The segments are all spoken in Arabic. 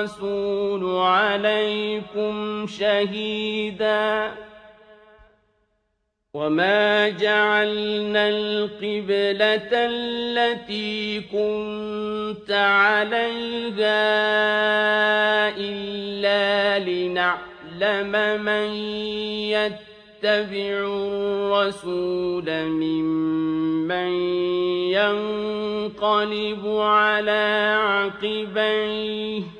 الرسول عليكم شهيداً. وما جعلنا القبلة التي كنت عليها إلا لنعلم من يتبع الرسول ممن ينقلب على عقبيه.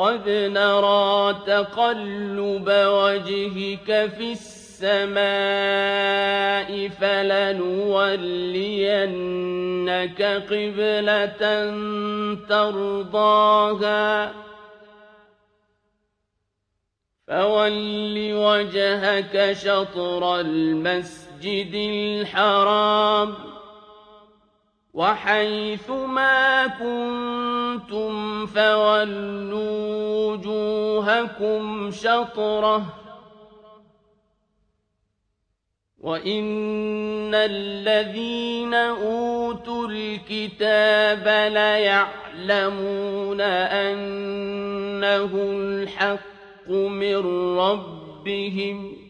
قد نرى تقلب وجهك في السماء فلنولينك قبلة ترضاها. فول وجهك شطر المسجد الحرام وحيث ما كنتم فولوا وجوهكم شطره وإن الذين أوتوا الكتاب ليعلمون أنه الحق من ربهم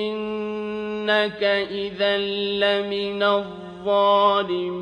إنك إذا لمن الظالمين